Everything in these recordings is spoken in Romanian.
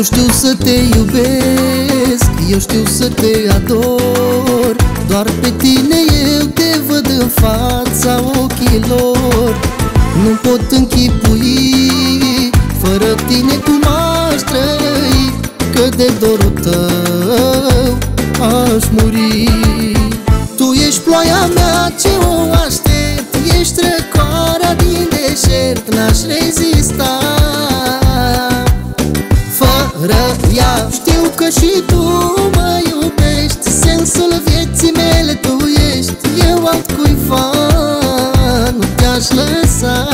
Eu știu să te iubesc, eu știu să te ador. Doar pe tine eu te văd în fața ochilor Nu pot închipui, fără tine cum aș trăi Că de dorul tău aș muri. Tu ești ploaia mea ce o aștept? Ești răcoarea din deșert, n-aș rezista. Fără ea Știu că și tu mă iubești Sensul vieții mele tu ești. Eu altcuiva nu te-aș lăsa.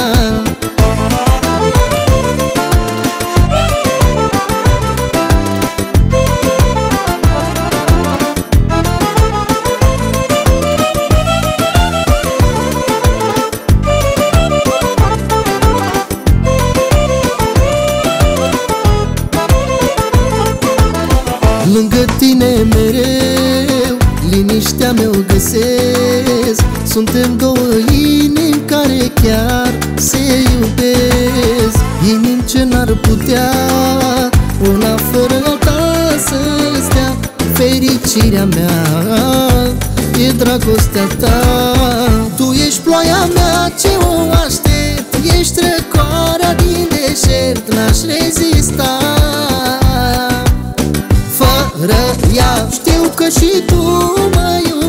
Lângă tine mereu Liniștea mea o găsesc. Suntem două inimi care chiar se iubesc. Inimi ce n-ar putea Una fără alta să stea. Fericirea mea E dragostea ta. Tu ești ploaia mea ce o aștept? Ești răcoarea din deșert N-aș rezista. Fără ea Știu că și tu mă iubești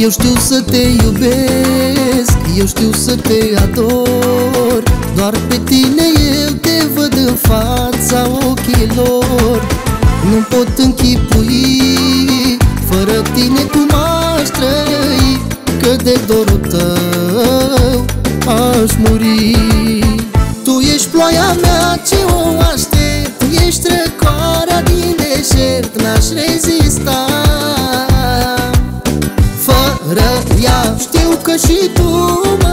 Eu știu să te iubesc, eu știu să te ador. Doar pe tine eu te văd în fața ochilor. Nu pot închipui, fără tine cum aș trăi. Că de dorul tău aș muri. Tu ești ploaia mea ce o aștept? Ești răcoarea din deșert, n-aș rezista Că și tu mă